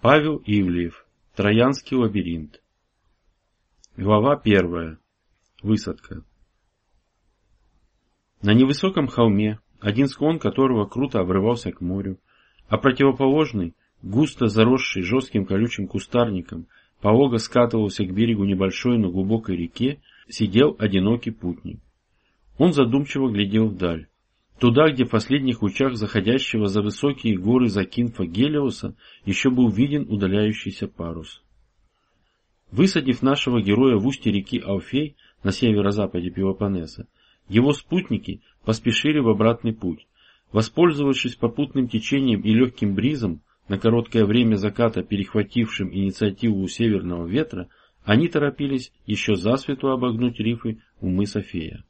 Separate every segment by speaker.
Speaker 1: Павел Ивлеев. Троянский лабиринт. Глава первая. Высадка. На невысоком холме, один склон которого круто обрывался к морю, а противоположный, густо заросший жестким колючим кустарником, полого скатывался к берегу небольшой, но глубокой реке, сидел одинокий путник. Он задумчиво глядел вдаль. Туда, где в последних лучах заходящего за высокие горы Закинфа Гелиоса еще был виден удаляющийся парус. Высадив нашего героя в устье реки Алфей на северо-западе Пелопоннеса, его спутники поспешили в обратный путь. Воспользовавшись попутным течением и легким бризом, на короткое время заката перехватившим инициативу у северного ветра, они торопились еще засвету обогнуть рифы у мыса Фея.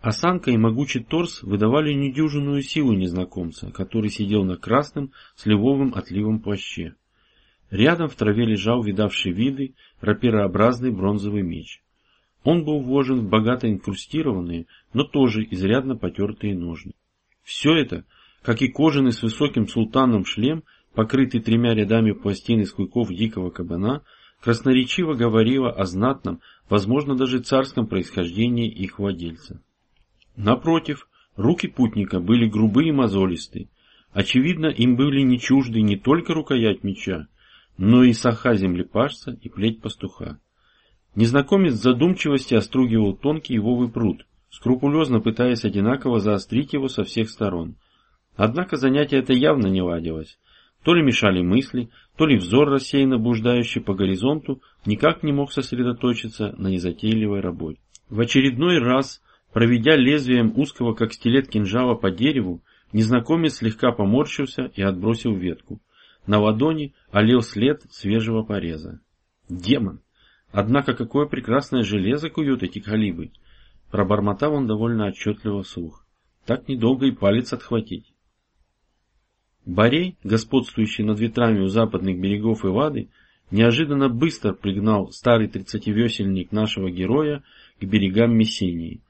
Speaker 1: Осанка и могучий торс выдавали недюжинную силу незнакомца, который сидел на красном сливовым отливом плаще. Рядом в траве лежал видавший виды рапирообразный бронзовый меч. Он был вложен в богато инкрустированные, но тоже изрядно потертые ножны. Все это, как и кожаный с высоким султаном шлем, покрытый тремя рядами пластин из клыков дикого кабана, красноречиво говорило о знатном, возможно даже царском происхождении их владельца. Напротив, руки путника были грубые и мозолистые. Очевидно, им были не чужды не только рукоять меча, но и саха землепашца и плеть пастуха. Незнакомец в задумчивости остругивал тонкий ивовый пруд, скрупулезно пытаясь одинаково заострить его со всех сторон. Однако занятие это явно не ладилось. То ли мешали мысли, то ли взор, рассеянно блуждающий по горизонту, никак не мог сосредоточиться на незатейливой работе. В очередной раз Проведя лезвием узкого, как стилет кинжала по дереву, незнакомец слегка поморщился и отбросил ветку. На ладони олел след свежего пореза. Демон! Однако какое прекрасное железо куют эти калибы! Пробормотал он довольно отчетливо вслух. Так недолго и палец отхватить. Борей, господствующий над ветрами у западных берегов Ивады, неожиданно быстро пригнал старый тридцативесельник нашего героя к берегам Мессении.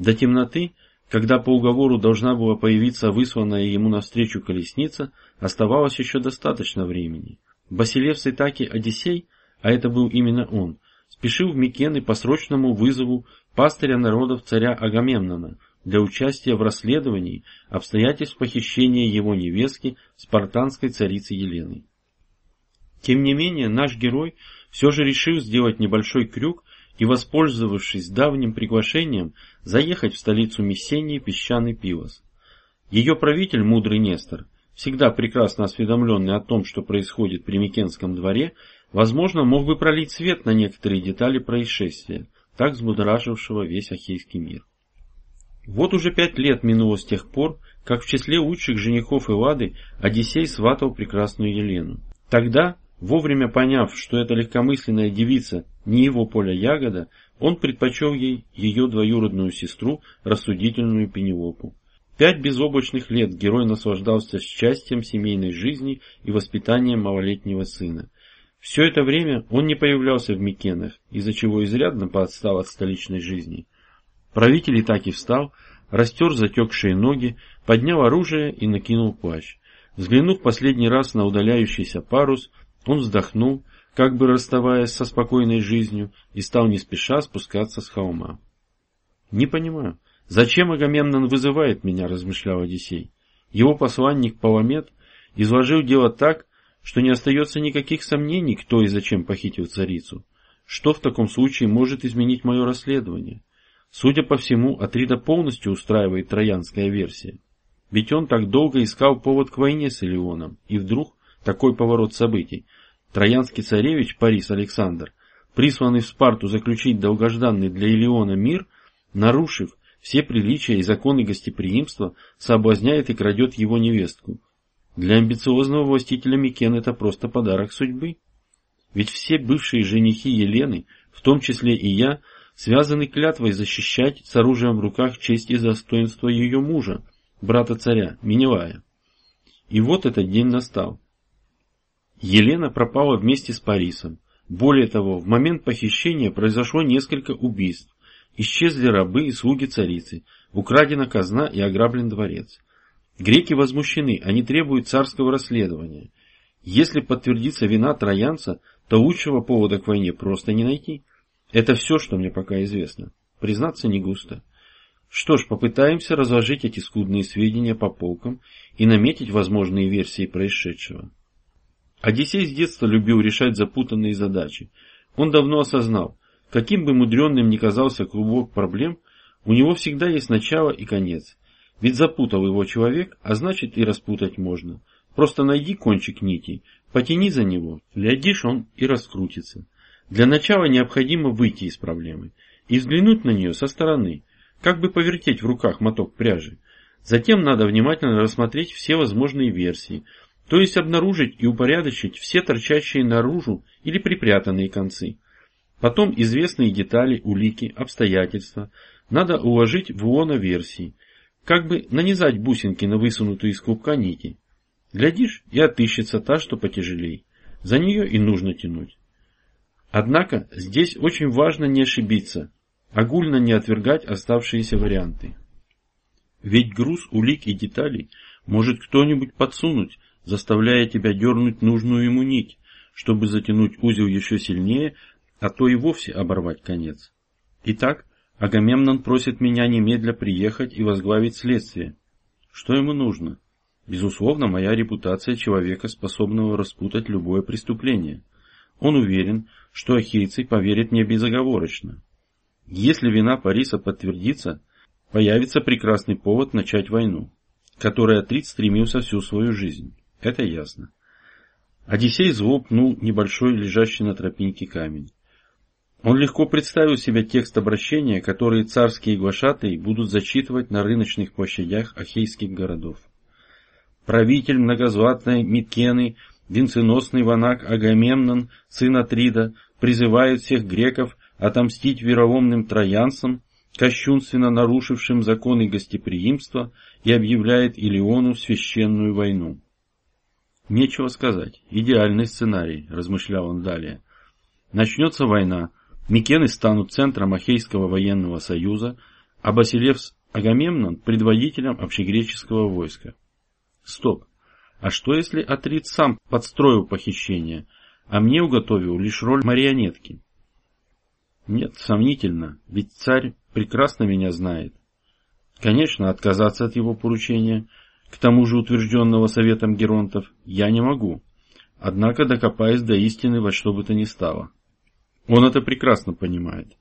Speaker 1: До темноты, когда по уговору должна была появиться высланная ему навстречу колесница, оставалось еще достаточно времени. Басилев Сайтаки Одиссей, а это был именно он, спешил в Микены по срочному вызову пастыря народов царя Агамемнона для участия в расследовании обстоятельств похищения его невестки спартанской царицы Елены. Тем не менее, наш герой все же решил сделать небольшой крюк и, воспользовавшись давним приглашением, заехать в столицу Мессении песчаный Пилос. Ее правитель, мудрый Нестор, всегда прекрасно осведомленный о том, что происходит при Микенском дворе, возможно, мог бы пролить свет на некоторые детали происшествия, так взбудоражившего весь Ахейский мир. Вот уже пять лет минуло с тех пор, как в числе лучших женихов Эллады Одиссей сватал прекрасную Елену. Тогда, вовремя поняв, что эта легкомысленная девица не его поля ягода, он предпочел ей ее двоюродную сестру, рассудительную Пенелопу. Пять безоблачных лет герой наслаждался счастьем семейной жизни и воспитанием малолетнего сына. Все это время он не появлялся в Микенах, из-за чего изрядно поотстал от столичной жизни. Правитель и так и встал, растер затекшие ноги, поднял оружие и накинул плащ. Взглянув последний раз на удаляющийся парус, он вздохнул как бы расставаясь со спокойной жизнью, и стал не спеша спускаться с холма. «Не понимаю, зачем Агамемнон вызывает меня?» – размышлял Одиссей. Его посланник Паламет изложил дело так, что не остается никаких сомнений, кто и зачем похитил царицу. Что в таком случае может изменить мое расследование? Судя по всему, Атрида полностью устраивает троянская версия. Ведь он так долго искал повод к войне с Илионом, и вдруг такой поворот событий – Троянский царевич Парис Александр, присланный в Спарту заключить долгожданный для Илиона мир, нарушив все приличия и законы гостеприимства, соблазняет и крадет его невестку. Для амбициозного властителя Микен это просто подарок судьбы. Ведь все бывшие женихи Елены, в том числе и я, связаны клятвой защищать с оружием в руках честь и достоинство ее мужа, брата царя, Миневая. И вот этот день настал. Елена пропала вместе с Парисом. Более того, в момент похищения произошло несколько убийств. Исчезли рабы и слуги царицы, украдена казна и ограблен дворец. Греки возмущены, они требуют царского расследования. Если подтвердится вина троянца, то лучшего повода к войне просто не найти. Это все, что мне пока известно. Признаться, не густо. Что ж, попытаемся разложить эти скудные сведения по полкам и наметить возможные версии происшедшего. Одиссей с детства любил решать запутанные задачи. Он давно осознал, каким бы мудренным ни казался клубок проблем, у него всегда есть начало и конец. Ведь запутал его человек, а значит и распутать можно. Просто найди кончик нити, потяни за него, глядишь он и раскрутится. Для начала необходимо выйти из проблемы и взглянуть на нее со стороны, как бы повертеть в руках моток пряжи. Затем надо внимательно рассмотреть все возможные версии, то есть обнаружить и упорядочить все торчащие наружу или припрятанные концы. Потом известные детали, улики, обстоятельства надо уложить в лоно версии, как бы нанизать бусинки на высунутую из клубка нити. Глядишь, и отыщется та, что потяжелей. За нее и нужно тянуть. Однако здесь очень важно не ошибиться, огульно не отвергать оставшиеся варианты. Ведь груз улик и деталей может кто-нибудь подсунуть, заставляя тебя дернуть нужную ему нить, чтобы затянуть узел еще сильнее, а то и вовсе оборвать конец. Итак, Агамемнон просит меня немедля приехать и возглавить следствие. Что ему нужно? Безусловно, моя репутация человека, способного распутать любое преступление. Он уверен, что ахейцы поверят мне безоговорочно. Если вина Париса подтвердится, появится прекрасный повод начать войну, которой Атрит стремился всю свою жизнь. Это ясно. Одиссей зло пнул небольшой лежащий на тропинке камень. Он легко представил себе текст обращения, который царские глашатые будут зачитывать на рыночных площадях ахейских городов. Правитель многозватной Микены, венценосный ванак Агамемнон, сын Атрида, призывает всех греков отомстить вероломным троянцам, кощунственно нарушившим законы гостеприимства, и объявляет Илиону священную войну. Нечего сказать, идеальный сценарий, размышлял он далее. Начнется война, Микены станут центром Ахейского военного союза, а Басилевс Агамемнон предводителем общегреческого войска. Стоп. А что если Атрит сам подстроил похищение, а мне уготовил лишь роль марионетки? Нет, сомнительно, ведь царь прекрасно меня знает. Конечно, отказаться от его поручения, к тому же утвержденного советом геронтов, я не могу. Однако докопаюсь до истины во что бы то ни стало. Он это прекрасно понимает.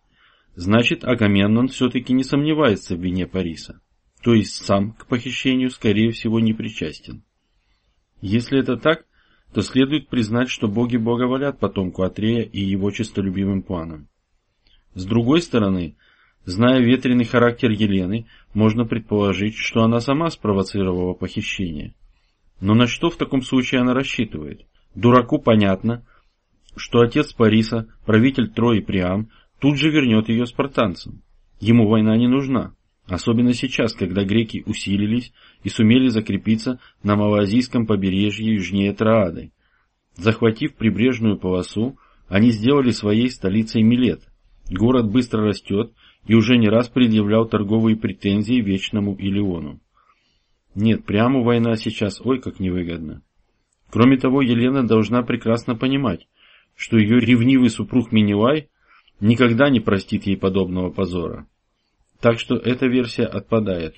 Speaker 1: Значит, Агамемнон все-таки не сомневается в вине Париса. То есть сам к похищению, скорее всего, не причастен. Если это так, то следует признать, что боги благоволят потомку Атрея и его честолюбивым планам. С другой стороны, зная ветреный характер Елены, можно предположить, что она сама спровоцировала похищение. Но на что в таком случае она рассчитывает? Дураку понятно, что отец Париса, правитель Трои Приам, тут же вернет ее спартанцам. Ему война не нужна, особенно сейчас, когда греки усилились и сумели закрепиться на Малазийском побережье южнее Троады. Захватив прибрежную полосу, они сделали своей столицей Милет. Город быстро растет и уже не раз предъявлял торговые претензии Вечному Илиону. Нет, прямо война сейчас ой как невыгодна. Кроме того, Елена должна прекрасно понимать, что ее ревнивый супруг Минилай никогда не простит ей подобного позора. Так что эта версия отпадает.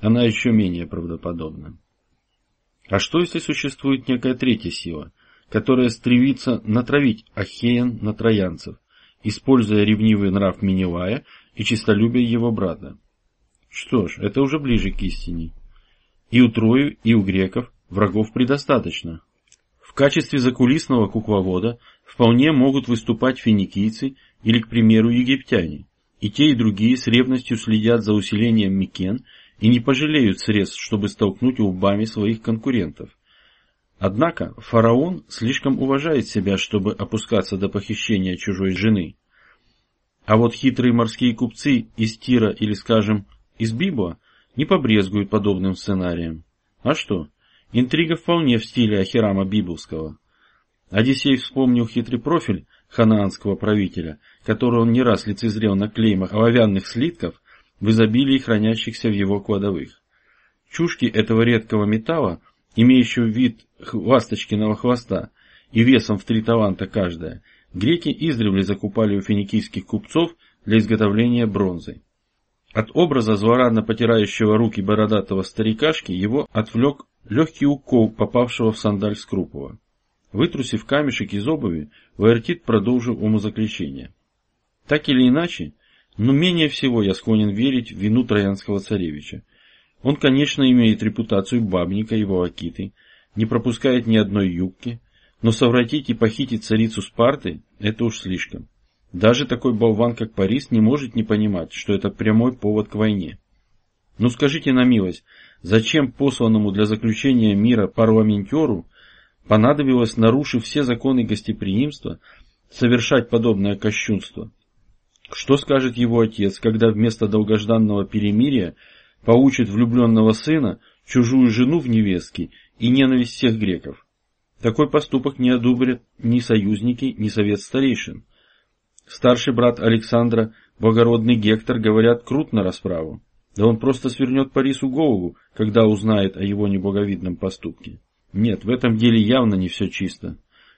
Speaker 1: Она еще менее правдоподобна. А что если существует некая третья сила, которая стремится натравить Ахеян на троянцев, используя ревнивый нрав Минилая и честолюбие его брата? Что ж, это уже ближе к истине. И у Трою, и у греков врагов предостаточно. В качестве закулисного кукловода вполне могут выступать финикийцы или, к примеру, египтяне. И те, и другие с ревностью следят за усилением Микен и не пожалеют средств, чтобы столкнуть лбами своих конкурентов. Однако фараон слишком уважает себя, чтобы опускаться до похищения чужой жены. А вот хитрые морские купцы из Тира или, скажем, из Библа не побрезгуют подобным сценарием. А что? Интрига вполне в стиле Ахирама Библского. Одиссей вспомнил хитрый профиль ханаанского правителя, который он не раз лицезрел на клеймах оловянных слитков в изобилии хранящихся в его кладовых. Чушки этого редкого металла имеющего вид ласточкиного хвоста и весом в три таланта каждая, греки издревле закупали у финикийских купцов для изготовления бронзы. От образа злорадно потирающего руки бородатого старикашки его отвлек легкий укол попавшего в сандаль Скрупова. Вытрусив камешек из обуви, Ваертит продолжил умозаключение. Так или иначе, но менее всего я склонен верить в вину троянского царевича. Он, конечно, имеет репутацию бабника и волокиты, не пропускает ни одной юбки, но совратить и похитить царицу Спарты – это уж слишком. Даже такой болван, как Парис, не может не понимать, что это прямой повод к войне. Ну скажите на милость, зачем посланному для заключения мира парламентеру понадобилось, нарушив все законы гостеприимства, совершать подобное кощунство? Что скажет его отец, когда вместо долгожданного перемирия поучит влюбленного сына, чужую жену в невестке и ненависть всех греков? Такой поступок не одобрят ни союзники, ни совет старейшин. Старший брат Александра, благородный Гектор, говорят, крут на расправу. Да он просто свернет Парису голову, когда узнает о его неблаговидном поступке. Нет, в этом деле явно не все чисто.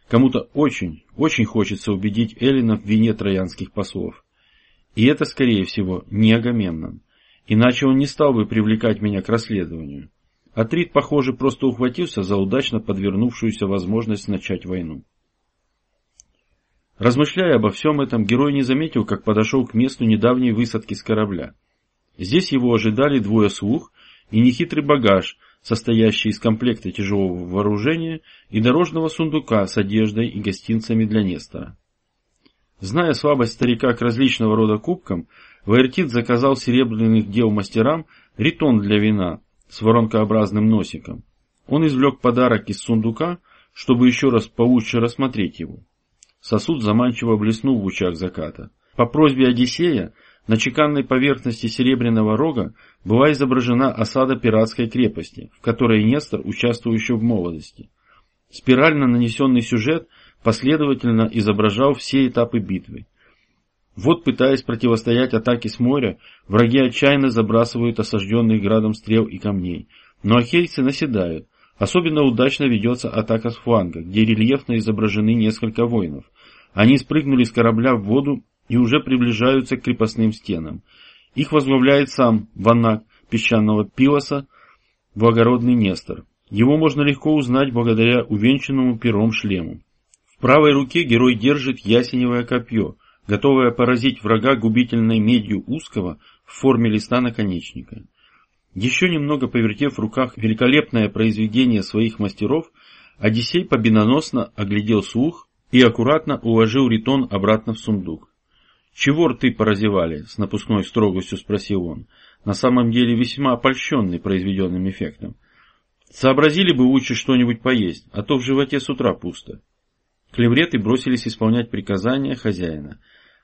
Speaker 1: Кому-то очень, очень хочется убедить Эллина в вине троянских послов. И это, скорее всего, не Агамемнон. Иначе он не стал бы привлекать меня к расследованию. Атрит, похоже, просто ухватился за удачно подвернувшуюся возможность начать войну. Размышляя обо всем этом, герой не заметил, как подошел к месту недавней высадки с корабля. Здесь его ожидали двое слуг и нехитрый багаж, состоящий из комплекта тяжелого вооружения и дорожного сундука с одеждой и гостинцами для Нестора. Зная слабость старика к различного рода кубкам, Ваертит заказал серебряных дел мастерам ритон для вина с воронкообразным носиком. Он извлек подарок из сундука, чтобы еще раз получше рассмотреть его. Сосуд заманчиво блеснул в лучах заката. По просьбе Одиссея на чеканной поверхности серебряного рога была изображена осада пиратской крепости, в которой Нестор участвовал еще в молодости. Спирально нанесенный сюжет последовательно изображал все этапы битвы. Вот, пытаясь противостоять атаке с моря, враги отчаянно забрасывают осажденных градом стрел и камней. Но ахейцы наседают, Особенно удачно ведется атака с фланга, где рельефно изображены несколько воинов. Они спрыгнули с корабля в воду и уже приближаются к крепостным стенам. Их возглавляет сам Ванак песчаного Пилоса, благородный Нестор. Его можно легко узнать благодаря увенчанному пером шлему. В правой руке герой держит ясеневое копье, готовое поразить врага губительной медью узкого в форме листа наконечника. Еще немного повертев в руках великолепное произведение своих мастеров, Одиссей победоносно оглядел слух и аккуратно уложил ритон обратно в сундук. «Чего рты поразевали?» — с напускной строгостью спросил он, на самом деле весьма опольщенный произведенным эффектом. «Сообразили бы лучше что-нибудь поесть, а то в животе с утра пусто». Клевреты бросились исполнять приказания хозяина,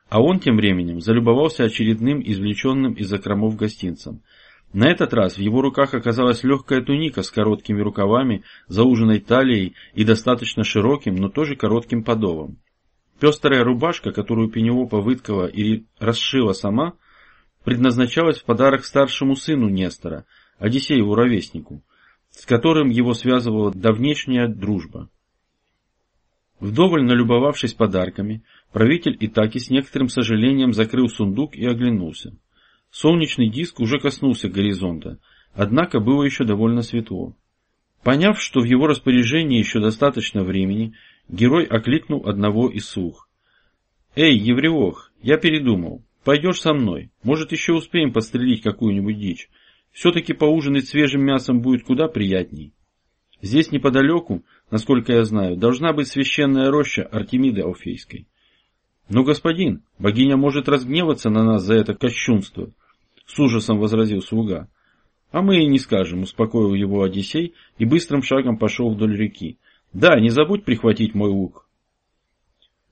Speaker 1: а он тем временем залюбовался очередным извлеченным из закромов гостинцем — на этот раз в его руках оказалась легкая туника с короткими рукавами, зауженной талией и достаточно широким, но тоже коротким подолом. Пестрая рубашка, которую Пенелопа выткала и расшила сама, предназначалась в подарок старшему сыну Нестора, Одиссееву ровеснику, с которым его связывала давнешняя дружба. Вдоволь налюбовавшись подарками, правитель Итаки с некоторым сожалением закрыл сундук и оглянулся. Солнечный диск уже коснулся горизонта, однако было еще довольно светло. Поняв, что в его распоряжении еще достаточно времени, герой окликнул одного из слух. «Эй, Евреох, я передумал. Пойдешь со мной. Может, еще успеем подстрелить какую-нибудь дичь. Все-таки поужинать свежим мясом будет куда приятней. Здесь неподалеку, насколько я знаю, должна быть священная роща Артемиды Алфейской. Но, господин, богиня может разгневаться на нас за это кощунство. — с ужасом возразил слуга. «А мы и не скажем», — успокоил его Одиссей и быстрым шагом пошел вдоль реки. «Да, не забудь прихватить мой лук».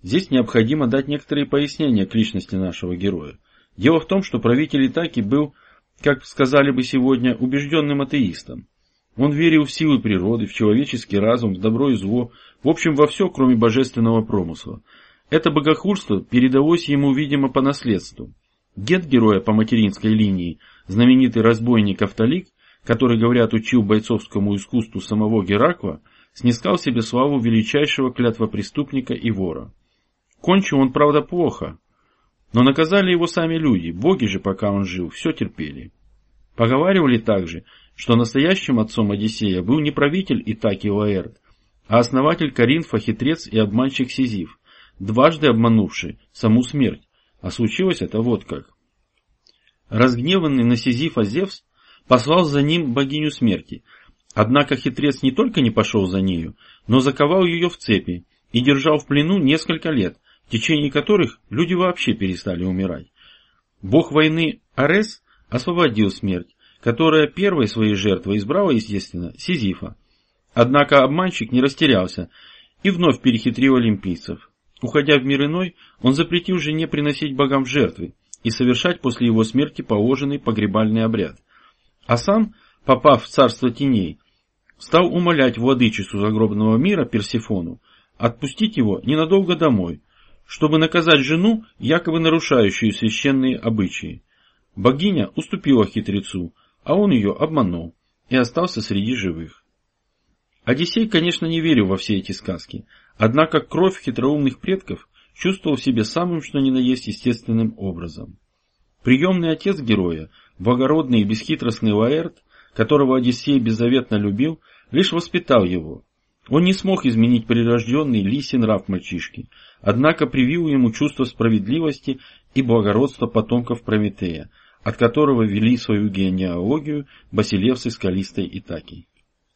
Speaker 1: Здесь необходимо дать некоторые пояснения к личности нашего героя. Дело в том, что правитель Итаки был, как сказали бы сегодня, убежденным атеистом. Он верил в силы природы, в человеческий разум, в добро и зло, в общем, во все, кроме божественного промысла. Это богохульство передалось ему, видимо, по наследству. Дед героя по материнской линии, знаменитый разбойник Автолик, который, говорят, учил бойцовскому искусству самого Геракла, снискал себе славу величайшего клятвопреступника и вора. Кончил он, правда, плохо, но наказали его сами люди, боги же, пока он жил, все терпели. Поговаривали также, что настоящим отцом Одиссея был не правитель Итаки Лаэрт, а основатель Каринфа, хитрец и обманщик Сизиф, дважды обманувший саму смерть, а случилось это вот как. Разгневанный на Сизифа Зевс послал за ним богиню смерти, однако хитрец не только не пошел за нею, но заковал ее в цепи и держал в плену несколько лет, в течение которых люди вообще перестали умирать. Бог войны Арес освободил смерть, которая первой своей жертвой избрала, естественно, Сизифа. Однако обманщик не растерялся и вновь перехитрил олимпийцев. Уходя в мир иной, он запретил жене приносить богам жертвы и совершать после его смерти положенный погребальный обряд. А сам, попав в царство теней, стал умолять владычицу загробного мира Персифону отпустить его ненадолго домой, чтобы наказать жену, якобы нарушающую священные обычаи. Богиня уступила хитрецу, а он ее обманул и остался среди живых. Одиссей, конечно, не верил во все эти сказки, однако кровь хитроумных предков чувствовал в себе самым что ни на есть естественным образом. Приемный отец героя, благородный и бесхитростный Лаэрт, которого Одиссей беззаветно любил, лишь воспитал его. Он не смог изменить прирожденный лисий нрав мальчишки, однако привил ему чувство справедливости и благородства потомков Прометея, от которого вели свою генеалогию Басилевсы Скалистой и Таки.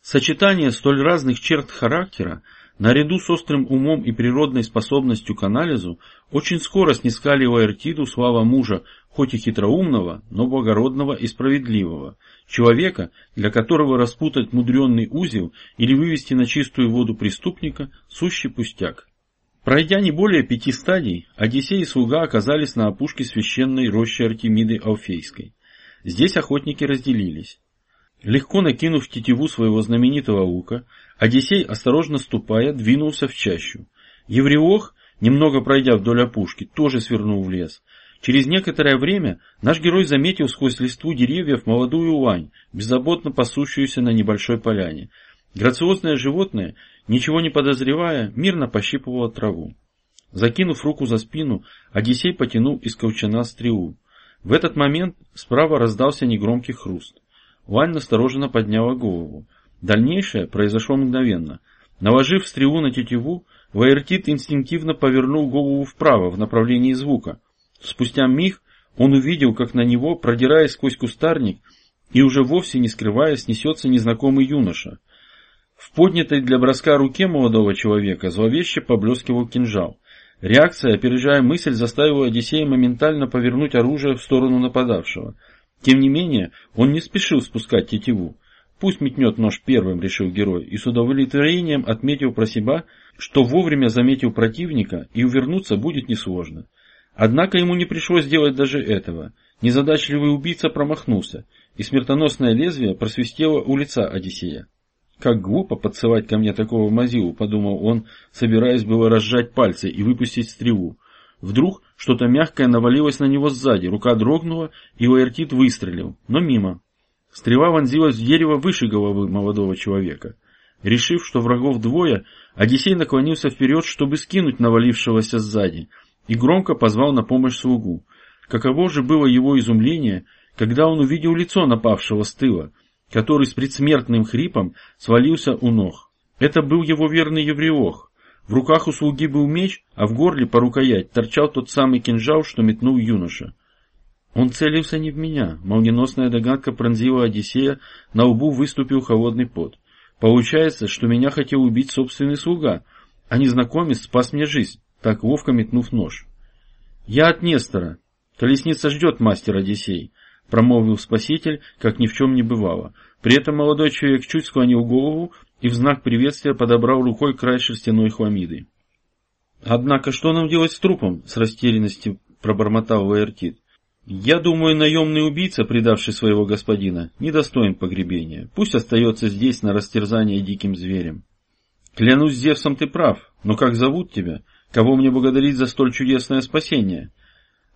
Speaker 1: Сочетание столь разных черт характера, наряду с острым умом и природной способностью к анализу, очень скоро снискали Лаэртиду слава мужа, хоть и хитроумного, но благородного и справедливого, человека, для которого распутать мудренный узел или вывести на чистую воду преступника – сущий пустяк. Пройдя не более пяти стадий, Одиссей и слуга оказались на опушке священной рощи Артемиды Алфейской. Здесь охотники разделились. Легко накинув тетиву своего знаменитого лука, Одиссей, осторожно ступая, двинулся в чащу. Евреох, немного пройдя вдоль опушки, тоже свернул в лес. Через некоторое время наш герой заметил сквозь листву деревьев молодую лань, беззаботно пасущуюся на небольшой поляне. Грациозное животное ничего не подозревая, мирно пощипывала траву. Закинув руку за спину, Одиссей потянул из колчана стрелу. В этот момент справа раздался негромкий хруст. Вань настороженно подняла голову. Дальнейшее произошло мгновенно. Наложив стрелу на тетиву, Ваертит инстинктивно повернул голову вправо, в направлении звука. Спустя миг он увидел, как на него, продираясь сквозь кустарник, и уже вовсе не скрываясь, несется незнакомый юноша. В поднятой для броска руке молодого человека зловеще поблескивал кинжал. Реакция, опережая мысль, заставила Одиссея моментально повернуть оружие в сторону нападавшего. Тем не менее, он не спешил спускать тетиву. Пусть метнет нож первым, решил герой, и с удовлетворением отметил про себя, что вовремя заметил противника и увернуться будет несложно. Однако ему не пришлось делать даже этого. Незадачливый убийца промахнулся, и смертоносное лезвие просвистело у лица Одиссея. Как глупо подсылать ко мне такого мазилу, подумал он, собираясь было разжать пальцы и выпустить стрелу. Вдруг что-то мягкое навалилось на него сзади, рука дрогнула, и Лаэртит выстрелил, но мимо. Стрела вонзилась в дерево выше головы молодого человека. Решив, что врагов двое, Одиссей наклонился вперед, чтобы скинуть навалившегося сзади, и громко позвал на помощь слугу. Каково же было его изумление, когда он увидел лицо напавшего с тыла — который с предсмертным хрипом свалился у ног. Это был его верный евреох. В руках у слуги был меч, а в горле по рукоять торчал тот самый кинжал, что метнул юноша. Он целился не в меня. Молниеносная догадка пронзила Одиссея, на лбу выступил холодный пот. Получается, что меня хотел убить собственный слуга, а незнакомец спас мне жизнь, так ловко метнув нож. Я от Нестора. Колесница ждет мастер Одиссей. — промолвил спаситель, как ни в чем не бывало. При этом молодой человек чуть склонил голову и в знак приветствия подобрал рукой край шерстяной хламиды. «Однако что нам делать с трупом?» — с растерянностью пробормотал Ваертит. «Я думаю, наемный убийца, предавший своего господина, недостоин погребения. Пусть остается здесь на растерзание диким зверем». «Клянусь Зевсом, ты прав, но как зовут тебя? Кого мне благодарить за столь чудесное спасение?»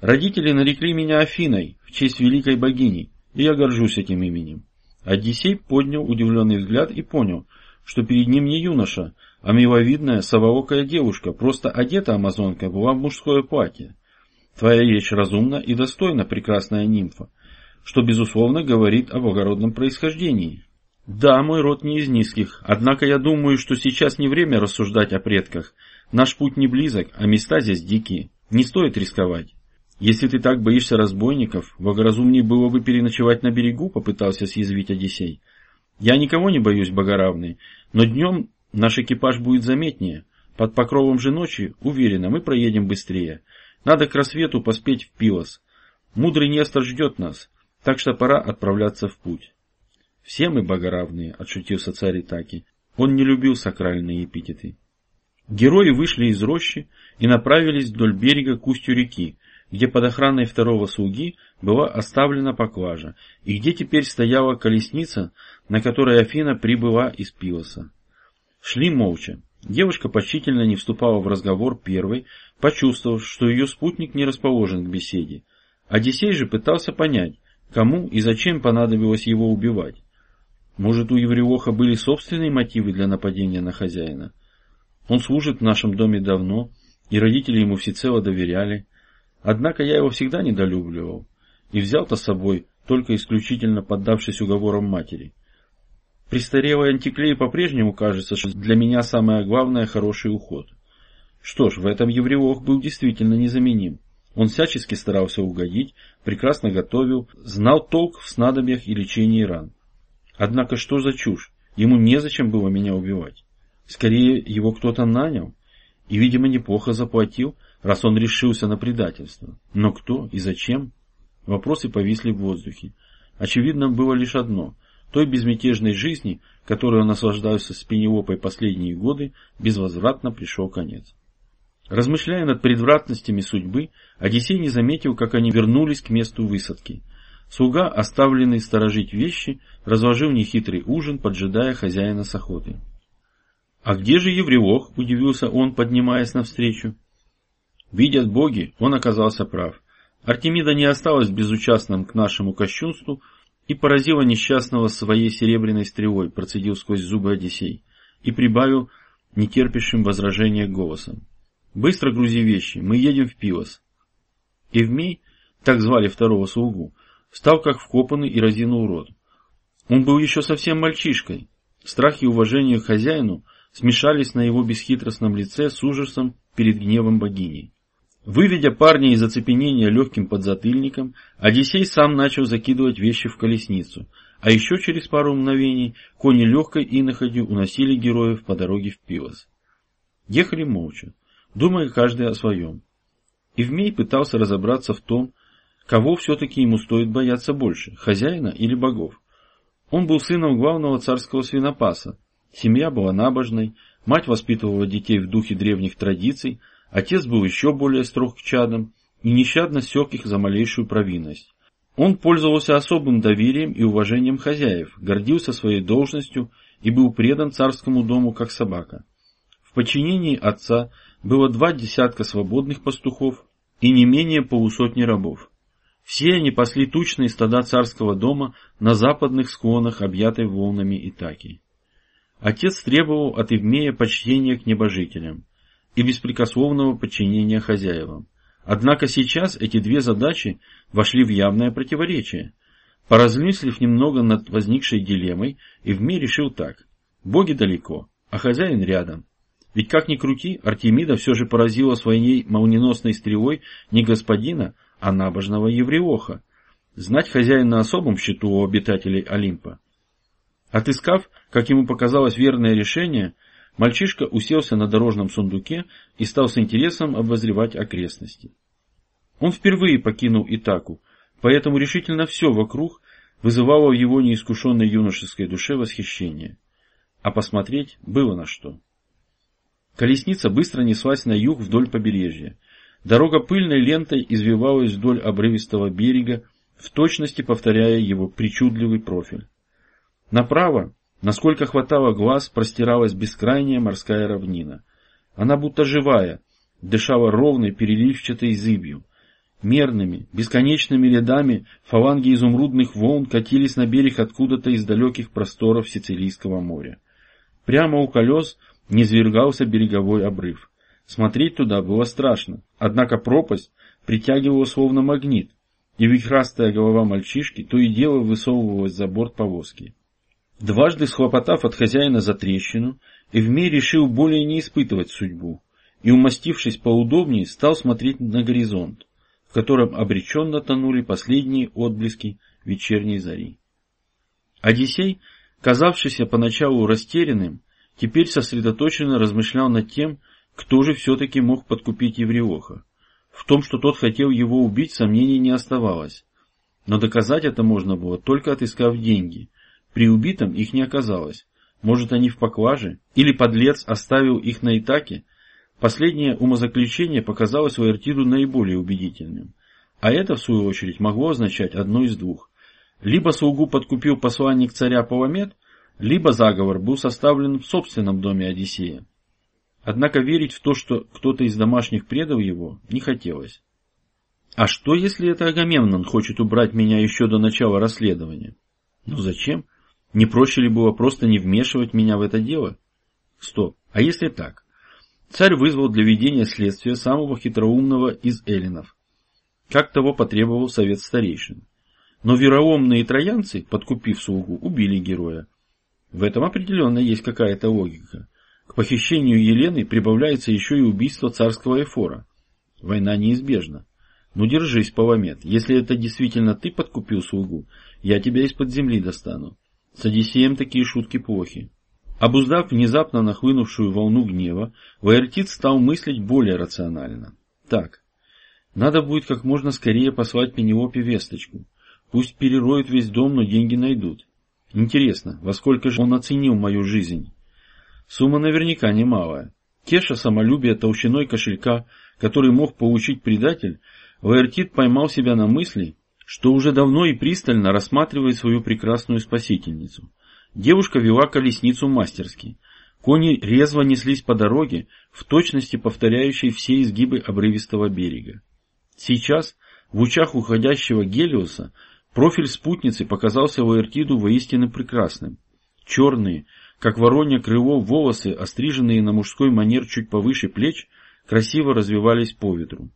Speaker 1: Родители нарекли меня Афиной в честь великой богини, и я горжусь этим именем. Одиссей поднял удивленный взгляд и понял, что перед ним не юноша, а миловидная совоокая девушка, просто одета амазонка была в мужское платье. Твоя речь разумна и достойна, прекрасная нимфа, что, безусловно, говорит о благородном происхождении. Да, мой род не из низких, однако я думаю, что сейчас не время рассуждать о предках. Наш путь не близок, а места здесь дикие. Не стоит рисковать. Если ты так боишься разбойников, благоразумнее было бы переночевать на берегу, попытался съязвить Одиссей. Я никого не боюсь, богоравный, но днем наш экипаж будет заметнее. Под покровом же ночи, уверенно, мы проедем быстрее. Надо к рассвету поспеть в Пилос. Мудрый Нестор ждет нас, так что пора отправляться в путь. Все мы богоравные, отшутился царь Итаки. Он не любил сакральные эпитеты. Герои вышли из рощи и направились вдоль берега к устью реки, где под охраной второго слуги была оставлена поклажа, и где теперь стояла колесница, на которой Афина прибыла из Пилоса. Шли молча. Девушка почтительно не вступала в разговор первой, почувствовав, что ее спутник не расположен к беседе. Одиссей же пытался понять, кому и зачем понадобилось его убивать. Может, у Евреоха были собственные мотивы для нападения на хозяина? Он служит в нашем доме давно, и родители ему всецело доверяли. Однако я его всегда недолюбливал и взял-то с собой, только исключительно поддавшись уговорам матери. Престарелый антиклей по-прежнему кажется, что для меня самое главное – хороший уход. Что ж, в этом Евреох был действительно незаменим. Он всячески старался угодить, прекрасно готовил, знал толк в снадобьях и лечении ран. Однако что за чушь? Ему незачем было меня убивать. Скорее, его кто-то нанял и, видимо, неплохо заплатил, раз он решился на предательство. Но кто и зачем? Вопросы повисли в воздухе. Очевидно было лишь одно. Той безмятежной жизни, которой он наслаждался с Пенелопой последние годы, безвозвратно пришел конец. Размышляя над предвратностями судьбы, Одиссей не заметил, как они вернулись к месту высадки. Слуга, оставленный сторожить вещи, разложил нехитрый ужин, поджидая хозяина с охоты. «А где же Еврелох?» – удивился он, поднимаясь навстречу. Видят боги, он оказался прав. Артемида не осталась безучастным к нашему кощунству и поразила несчастного своей серебряной стрелой, процедил сквозь зубы Одиссей, и прибавил нетерпящим возражения голосом. «Быстро грузи вещи, мы едем в Пилос». Евмей, так звали второго слугу, встал как вкопанный и разинул рот. Он был еще совсем мальчишкой. Страх и уважение к хозяину смешались на его бесхитростном лице с ужасом перед гневом богини. Выведя парня из оцепенения легким подзатыльником, Одиссей сам начал закидывать вещи в колесницу, а еще через пару мгновений кони легкой иноходью уносили героев по дороге в Пилос. Ехали молча, думая каждый о своем. Евмей пытался разобраться в том, кого все-таки ему стоит бояться больше, хозяина или богов. Он был сыном главного царского свинопаса, Семья была набожной, мать воспитывала детей в духе древних традиций, отец был еще более строг к чадам и нещадно сек их за малейшую провинность. Он пользовался особым доверием и уважением хозяев, гордился своей должностью и был предан царскому дому как собака. В подчинении отца было два десятка свободных пастухов и не менее полусотни рабов. Все они пасли тучные стада царского дома на западных склонах, объятой волнами Итаки. Отец требовал от Евмея почтения к небожителям и беспрекословного подчинения хозяевам. Однако сейчас эти две задачи вошли в явное противоречие. Поразмыслив немного над возникшей дилеммой, Евмей решил так. Боги далеко, а хозяин рядом. Ведь как ни крути, Артемида все же поразила своей молниеносной стрелой не господина, а набожного Евреоха. Знать хозяин на особом счету у обитателей Олимпа. Отыскав, как ему показалось, верное решение, мальчишка уселся на дорожном сундуке и стал с интересом обозревать окрестности. Он впервые покинул Итаку, поэтому решительно все вокруг вызывало в его неискушенной юношеской душе восхищение. А посмотреть было на что. Колесница быстро неслась на юг вдоль побережья. Дорога пыльной лентой извивалась вдоль обрывистого берега, в точности повторяя его причудливый профиль. Направо, насколько хватало глаз, простиралась бескрайняя морская равнина. Она будто живая, дышала ровной переливчатой зыбью. Мерными, бесконечными рядами фаланги изумрудных волн катились на берег откуда-то из далеких просторов Сицилийского моря. Прямо у колес низвергался береговой обрыв. Смотреть туда было страшно, однако пропасть притягивала словно магнит, и вихрастая голова мальчишки то и дело высовывалась за борт повозки. Дважды схлопотав от хозяина за трещину, Эвмей решил более не испытывать судьбу, и, умастившись поудобнее, стал смотреть на горизонт в котором обреченно тонули последние отблески вечерней зари. Одиссей, казавшийся поначалу растерянным, теперь сосредоточенно размышлял над тем, кто же все-таки мог подкупить Евреоха. В том, что тот хотел его убить, сомнений не оставалось. Но доказать это можно было, только отыскав деньги. При убитом их не оказалось. Может, они в поклаже? Или подлец оставил их на Итаке, Последнее умозаключение показалось Уэртиду наиболее убедительным. А это, в свою очередь, могло означать одно из двух. Либо слугу подкупил посланник царя Паламет, либо заговор был составлен в собственном доме Одиссея. Однако верить в то, что кто-то из домашних предал его, не хотелось. А что, если это Агамемнон хочет убрать меня еще до начала расследования? Ну зачем? Не проще ли было просто не вмешивать меня в это дело? Стоп, а если так? Царь вызвал для ведения следствия самого хитроумного из эллинов, как того потребовал совет старейшин. Но вероумные троянцы, подкупив слугу, убили героя. В этом определенно есть какая-то логика. К похищению Елены прибавляется еще и убийство царского эфора. Война неизбежна. Ну держись, Паламет, если это действительно ты подкупил слугу, я тебя из-под земли достану. С Одиссеем такие шутки плохи. Обуздав внезапно нахлынувшую волну гнева, Ваертит стал мыслить более рационально. Так, надо будет как можно скорее послать Пенелопе весточку. Пусть перероют весь дом, но деньги найдут. Интересно, во сколько же он оценил мою жизнь? Сумма наверняка немалая. Теша самолюбие толщиной кошелька, который мог получить предатель, Ваертит поймал себя на мысли, что уже давно и пристально рассматривает свою прекрасную спасительницу. Девушка вела колесницу мастерски. Кони резво неслись по дороге, в точности повторяющей все изгибы обрывистого берега. Сейчас, в лучах уходящего Гелиоса, профиль спутницы показался Лаэртиду воистину прекрасным. Черные, как воронье крыло, волосы, остриженные на мужской манер чуть повыше плеч, красиво развивались по ветру.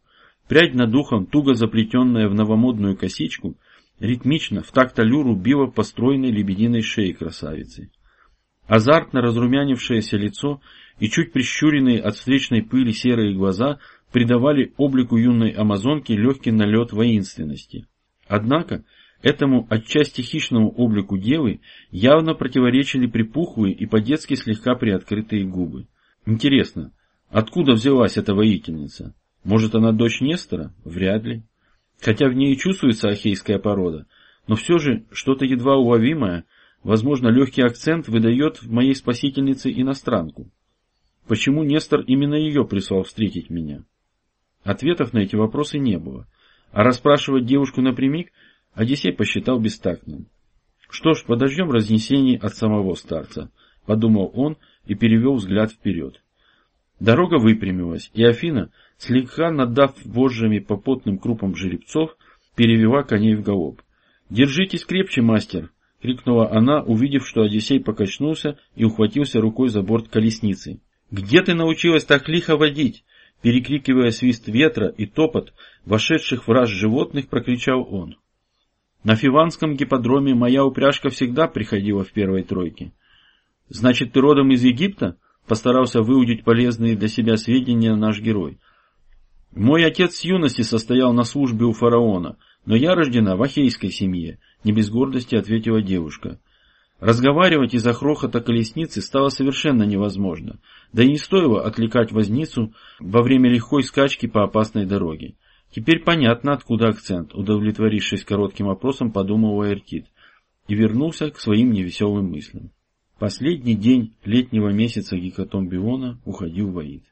Speaker 1: Прядь над ухом, туго заплетенная в новомодную косичку, ритмично, в такт аллюру била по стройной лебединой шее красавицы. Азартно разрумянившееся лицо и чуть прищуренные от встречной пыли серые глаза придавали облику юной амазонки легкий налет воинственности. Однако, этому отчасти хищному облику девы явно противоречили припухлые и по-детски слегка приоткрытые губы. Интересно, откуда взялась эта воительница? Может, она дочь Нестора? Вряд ли. Хотя в ней и чувствуется ахейская порода, но все же что-то едва уловимое, возможно, легкий акцент выдает в моей спасительнице иностранку. Почему Нестор именно ее прислал встретить меня? Ответов на эти вопросы не было, а расспрашивать девушку напрямик Одиссей посчитал бестактным. Что ж, подождем разнесений от самого старца, подумал он и перевел взгляд вперед. Дорога выпрямилась, и Афина, слегка надав вожжами по потным крупам жеребцов, перевела коней в галоп. «Держитесь крепче, мастер!» — крикнула она, увидев, что Одиссей покачнулся и ухватился рукой за борт колесницы. «Где ты научилась так лихо водить?» Перекрикивая свист ветра и топот вошедших в раз животных, прокричал он. «На Фиванском гипподроме моя упряжка всегда приходила в первой тройке. Значит, ты родом из Египта?» Постарался выудить полезные для себя сведения наш герой. Мой отец с юности состоял на службе у фараона, но я рождена в ахейской семье, не без гордости ответила девушка. Разговаривать из-за хрохота колесницы стало совершенно невозможно, да и не стоило отвлекать возницу во время легкой скачки по опасной дороге. Теперь понятно, откуда акцент, удовлетворившись коротким опросом, подумал Эртит и вернулся к своим невеселым мыслям. Последний день летнего месяца гекатомбиона уходил в Аид.